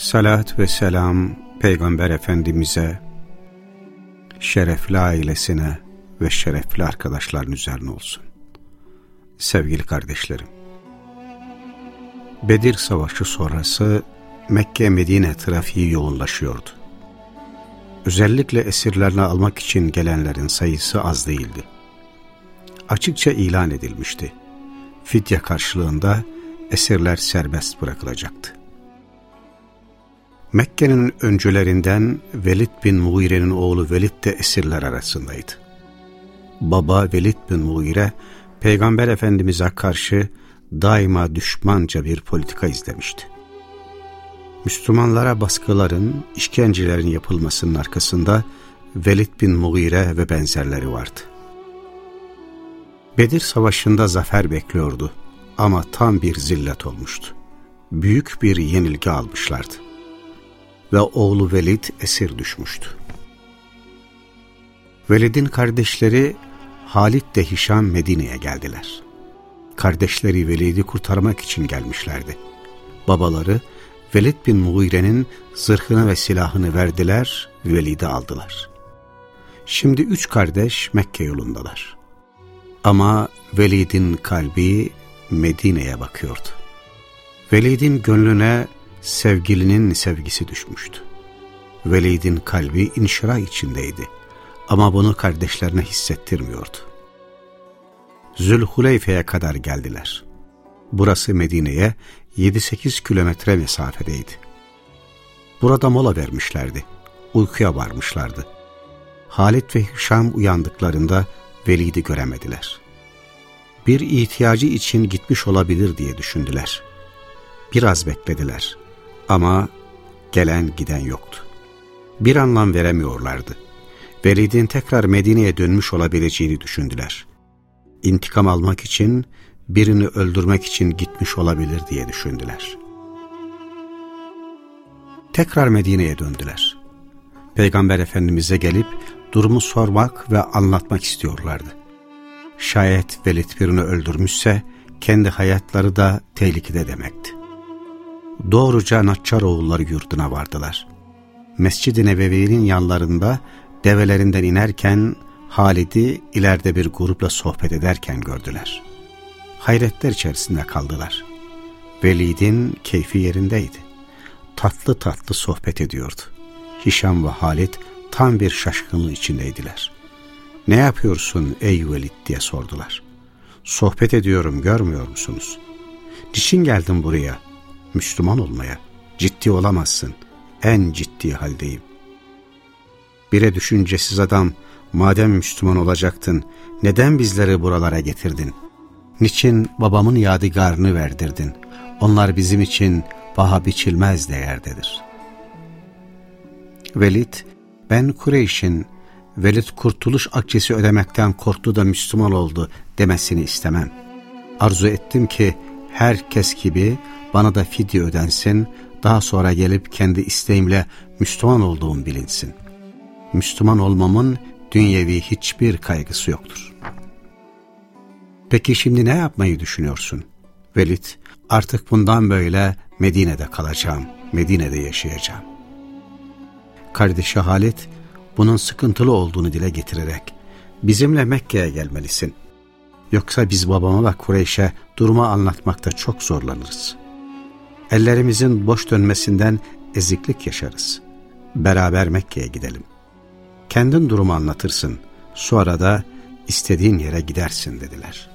Salat ve selam Peygamber Efendimiz'e, şerefli ailesine ve şerefli arkadaşların üzerine olsun. Sevgili kardeşlerim, Bedir Savaşı sonrası Mekke-Medine trafiği yoğunlaşıyordu. Özellikle esirlerini almak için gelenlerin sayısı az değildi. Açıkça ilan edilmişti. Fidye karşılığında esirler serbest bırakılacaktı. Mekke'nin öncülerinden Velid bin Mugire'nin oğlu Velid de esirler arasındaydı. Baba Velid bin Mugire, Peygamber Efendimiz'e karşı daima düşmanca bir politika izlemişti. Müslümanlara baskıların, işkencelerin yapılmasının arkasında Velid bin Mugire ve benzerleri vardı. Bedir Savaşı'nda zafer bekliyordu ama tam bir zillet olmuştu. Büyük bir yenilgi almışlardı ve oğlu Velid esir düşmüştü. Velid'in kardeşleri Halit de Hişam Medine'ye geldiler. Kardeşleri Velid'i kurtarmak için gelmişlerdi. Babaları Velid bin Mughire'nin zırhını ve silahını verdiler, Velid'i aldılar. Şimdi üç kardeş Mekke yolundalar. Ama Velid'in kalbi Medine'ye bakıyordu. Velid'in gönlüne sevgilinin sevgisi düşmüştü. Velid'in kalbi inşira içindeydi ama bunu kardeşlerine hissettirmiyordu. Zülhuleyfe'ye kadar geldiler. Burası Medine'ye 7-8 kilometre mesafedeydi. Burada mola vermişlerdi. Uykuya varmışlardı. Halit ve Hişam uyandıklarında Velid'i göremediler. Bir ihtiyacı için gitmiş olabilir diye düşündüler. Biraz beklediler. Ama gelen giden yoktu. Bir anlam veremiyorlardı. Velid'in tekrar Medine'ye dönmüş olabileceğini düşündüler. İntikam almak için, birini öldürmek için gitmiş olabilir diye düşündüler. Tekrar Medine'ye döndüler. Peygamber Efendimiz'e gelip durumu sormak ve anlatmak istiyorlardı. Şayet Velid birini öldürmüşse kendi hayatları da tehlikede demekti doğruca Natçaroğulları yurduna vardılar. Mescid-i Nebevi'nin yanlarında develerinden inerken Halid'i ileride bir grupla sohbet ederken gördüler. Hayretler içerisinde kaldılar. Velid'in keyfi yerindeydi. Tatlı tatlı sohbet ediyordu. Hişam ve Halid tam bir şaşkınlığı içindeydiler. Ne yapıyorsun ey Velid diye sordular. Sohbet ediyorum görmüyor musunuz? Niçin geldin buraya? Müslüman olmaya. Ciddi olamazsın. En ciddi haldeyim. Bire düşüncesiz adam, madem Müslüman olacaktın, neden bizleri buralara getirdin? Niçin babamın yadigarını verdirdin? Onlar bizim için paha biçilmez değerdedir. Velid, ben Kureyş'in Velid kurtuluş akçesi ödemekten korktu da Müslüman oldu demesini istemem. Arzu ettim ki herkes gibi bana da fidye ödensin, daha sonra gelip kendi isteğimle Müslüman olduğum bilinsin. Müslüman olmamın dünyevi hiçbir kaygısı yoktur. Peki şimdi ne yapmayı düşünüyorsun? Velid, artık bundan böyle Medine'de kalacağım, Medine'de yaşayacağım. Kardeşi Halit, bunun sıkıntılı olduğunu dile getirerek, bizimle Mekke'ye gelmelisin. Yoksa biz babama ve Kureyş'e durumu anlatmakta çok zorlanırız. Ellerimizin boş dönmesinden eziklik yaşarız. Beraber Mekke'ye gidelim. Kendin durumu anlatırsın. Sonra da istediğin yere gidersin dediler.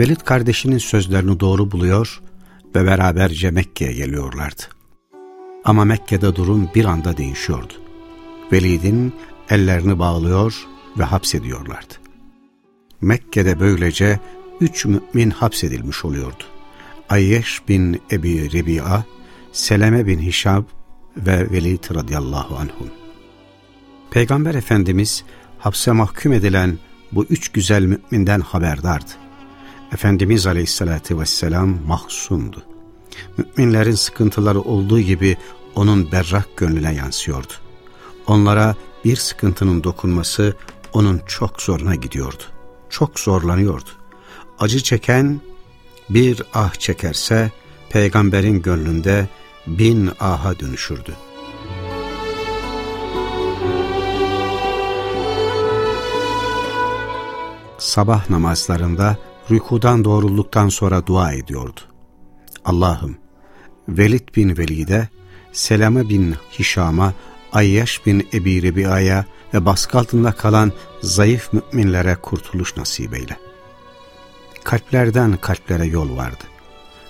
Velid kardeşinin sözlerini doğru buluyor ve beraberce Mekke'ye geliyorlardı. Ama Mekke'de durum bir anda değişiyordu. Velid'in ellerini bağlıyor ve hapsediyorlardı. Mekke'de böylece üç mümin hapsedilmiş oluyordu. Ayyeş bin Ebi Rebi'a, Seleme bin Hişab ve Velid radıyallahu anhum. Peygamber Efendimiz hapse mahkum edilen bu üç güzel müminden haberdardı. Efendimiz Aleyhisselatü Vesselam mahzundu. Müminlerin sıkıntıları olduğu gibi onun berrak gönlüne yansıyordu. Onlara bir sıkıntının dokunması onun çok zoruna gidiyordu. Çok zorlanıyordu. Acı çeken bir ah çekerse peygamberin gönlünde bin aha dönüşürdü. Sabah namazlarında rükudan doğrulduktan sonra dua ediyordu. Allah'ım Velid bin Velid'e, Selame bin Hişam'a, Ayyaş bin Ebi Rebia'ya ve baskı altında kalan zayıf müminlere kurtuluş nasip eyle. Kalplerden kalplere yol vardı.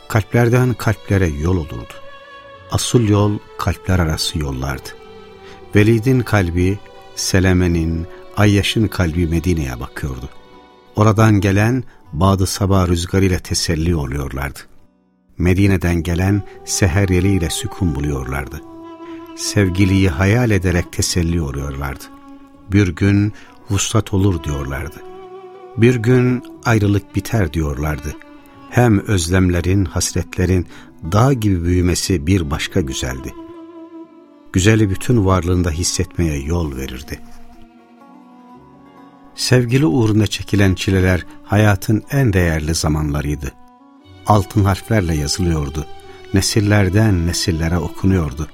Kalplerden kalplere yol olurdu. Asıl yol kalpler arası yollardı. Velid'in kalbi, Seleme'nin, Ayyaş'ın kalbi Medine'ye bakıyordu. Oradan gelen Bağdı Sabah rüzgarıyla teselli oluyorlardı. Medine'den gelen seher ile sükun buluyorlardı. Sevgiliyi hayal ederek teselli oluyorlardı. Bir gün vuslat olur diyorlardı. Bir gün ayrılık biter diyorlardı. Hem özlemlerin, hasretlerin dağ gibi büyümesi bir başka güzeldi. Güzeli bütün varlığında hissetmeye yol verirdi. Sevgili uğruna çekilen çileler hayatın en değerli zamanlarıydı. Altın harflerle yazılıyordu. Nesillerden nesillere okunuyordu.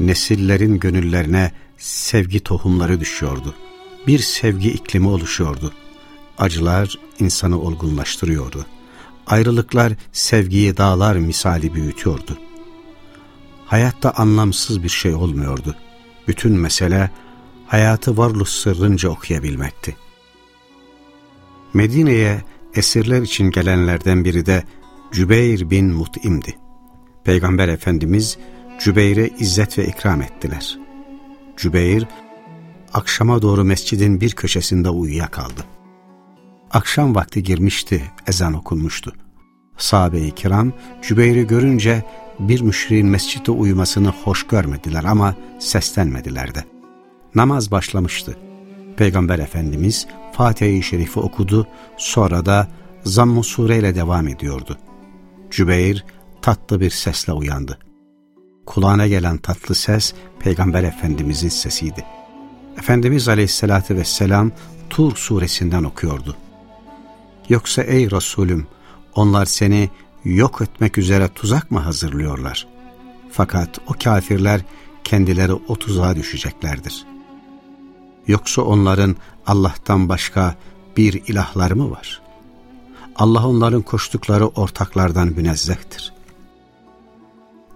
Nesillerin gönüllerine sevgi tohumları düşüyordu. Bir sevgi iklimi oluşuyordu. Acılar insanı olgunlaştırıyordu. Ayrılıklar sevgiyi dağlar misali büyütüyordu. Hayatta anlamsız bir şey olmuyordu. Bütün mesele hayatı varlık sırrınca okuyabilmekti. Medine'ye esirler için gelenlerden biri de Cübeyr bin Mut'im'di. Peygamber Efendimiz Cübeyr'e izzet ve ikram ettiler. Cübeyr, akşama doğru mescidin bir köşesinde uyuyakaldı. Akşam vakti girmişti, ezan okunmuştu. Sahabe-i kiram Cübeyr'i görünce bir müşriğin mescitte uyumasını hoş görmediler ama seslenmediler de. Namaz başlamıştı. Peygamber Efendimiz Fatiha-i Şerif'i okudu, sonra da Zamm-ı Sure ile devam ediyordu. Cübeyr tatlı bir sesle uyandı. Kulağına gelen tatlı ses Peygamber Efendimizin sesiydi. Efendimiz Aleyhisselatü Vesselam Tur suresinden okuyordu. Yoksa ey Resulüm onlar seni yok etmek üzere tuzak mı hazırlıyorlar? Fakat o kafirler kendileri o tuzağa düşeceklerdir. Yoksa onların Allah'tan başka bir ilahları mı var? Allah onların koştukları ortaklardan münezzehtir.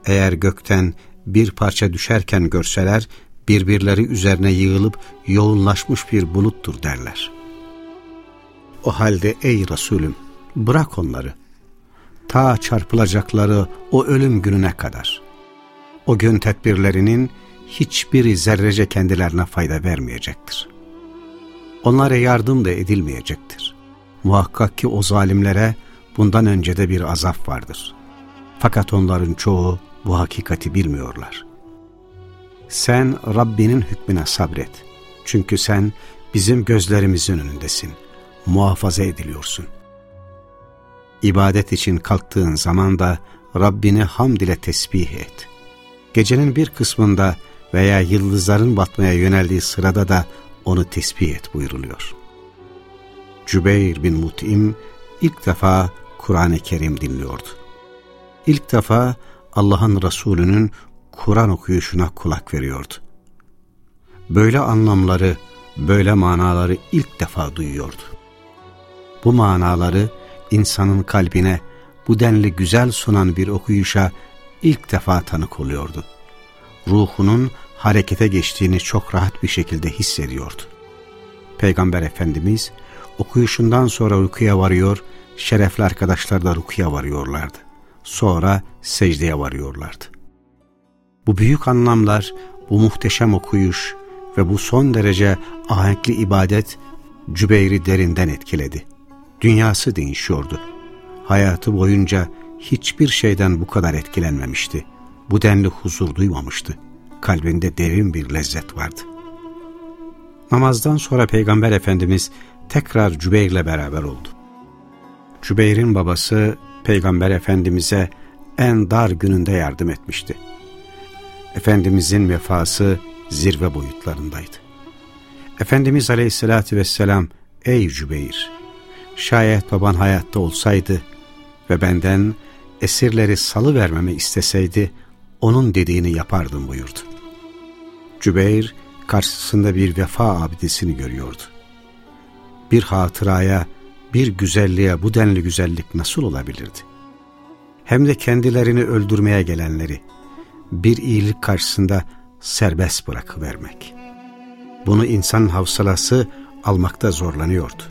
Eğer gökten bir parça düşerken görseler, birbirleri üzerine yığılıp yoğunlaşmış bir buluttur derler. O halde ey Resulüm, bırak onları. Ta çarpılacakları o ölüm gününe kadar. O gün tedbirlerinin hiçbiri zerrece kendilerine fayda vermeyecektir. Onlara yardım da edilmeyecektir. Muhakkak ki o zalimlere bundan önce de bir azap vardır. Fakat onların çoğu bu hakikati bilmiyorlar. Sen Rabbinin hükmüne sabret. Çünkü sen bizim gözlerimizin önündesin. Muhafaza ediliyorsun. İbadet için kalktığın zaman da Rabbini hamd ile tesbih et. Gecenin bir kısmında veya yıldızların batmaya yöneldiği sırada da onu tesbih et buyuruluyor. Cübeyr bin Mut'im ilk defa Kur'an-ı Kerim dinliyordu. İlk defa Allah'ın Resulü'nün Kur'an okuyuşuna kulak veriyordu. Böyle anlamları, böyle manaları ilk defa duyuyordu. Bu manaları insanın kalbine bu denli güzel sunan bir okuyuşa ilk defa tanık oluyordu. Ruhunun harekete geçtiğini çok rahat bir şekilde hissediyordu. Peygamber Efendimiz okuyuşundan sonra rukuya varıyor, şerefli arkadaşlar da rukuya varıyorlardı. Sonra secdeye varıyorlardı. Bu büyük anlamlar, bu muhteşem okuyuş ve bu son derece ahenkli ibadet Cübeyr'i derinden etkiledi. Dünyası değişiyordu. Hayatı boyunca hiçbir şeyden bu kadar etkilenmemişti. bu denli huzur duymamıştı. Kalbinde derin bir lezzet vardı. Namazdan sonra Peygamber Efendimiz tekrar Cübeyr'le beraber oldu. Cübeyr'in babası Peygamber Efendimiz'e en dar gününde yardım etmişti. Efendimizin vefası zirve boyutlarındaydı. Efendimiz Aleyhisselatü Vesselam, ey Cübeyr, şayet baban hayatta olsaydı ve benden esirleri salı vermemi isteseydi, onun dediğini yapardım buyurdu. Cübeyr, karşısında bir vefa abidesini görüyordu. Bir hatıraya, bir güzelliğe bu denli güzellik nasıl olabilirdi? Hem de kendilerini öldürmeye gelenleri, bir iyilik karşısında serbest bırakıvermek. Bunu insan havsalası almakta zorlanıyordu.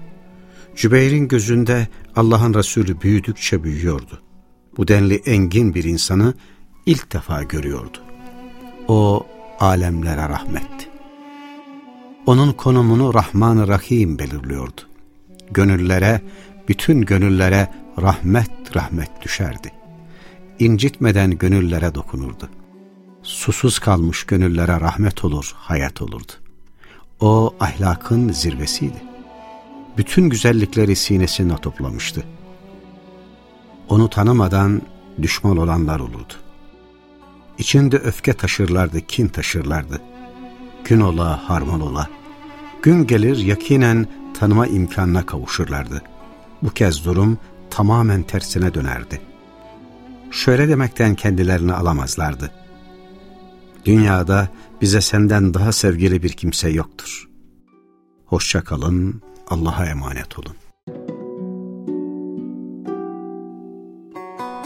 Cübeyr'in gözünde Allah'ın Resulü büyüdükçe büyüyordu. Bu denli engin bir insanı ilk defa görüyordu. O alemlere rahmetti. Onun konumunu Rahman-ı Rahim belirliyordu. Gönüllere, bütün gönüllere rahmet rahmet düşerdi. İncitmeden gönüllere dokunurdu. Susuz kalmış gönüllere rahmet olur, hayat olurdu. O ahlakın zirvesiydi. Bütün güzellikleri sinesine toplamıştı. Onu tanımadan düşman olanlar olurdu. İçinde öfke taşırlardı, kin taşırlardı. Gün ola, harman ola. Gün gelir yakinen tanıma imkanına kavuşurlardı. Bu kez durum tamamen tersine dönerdi. Şöyle demekten kendilerini alamazlardı. Dünyada bize senden daha sevgili bir kimse yoktur. Hoşça kalın, Allah'a emanet olun.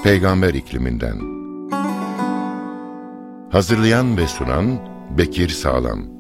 Peygamber ikliminden Hazırlayan ve sunan Bekir Sağlam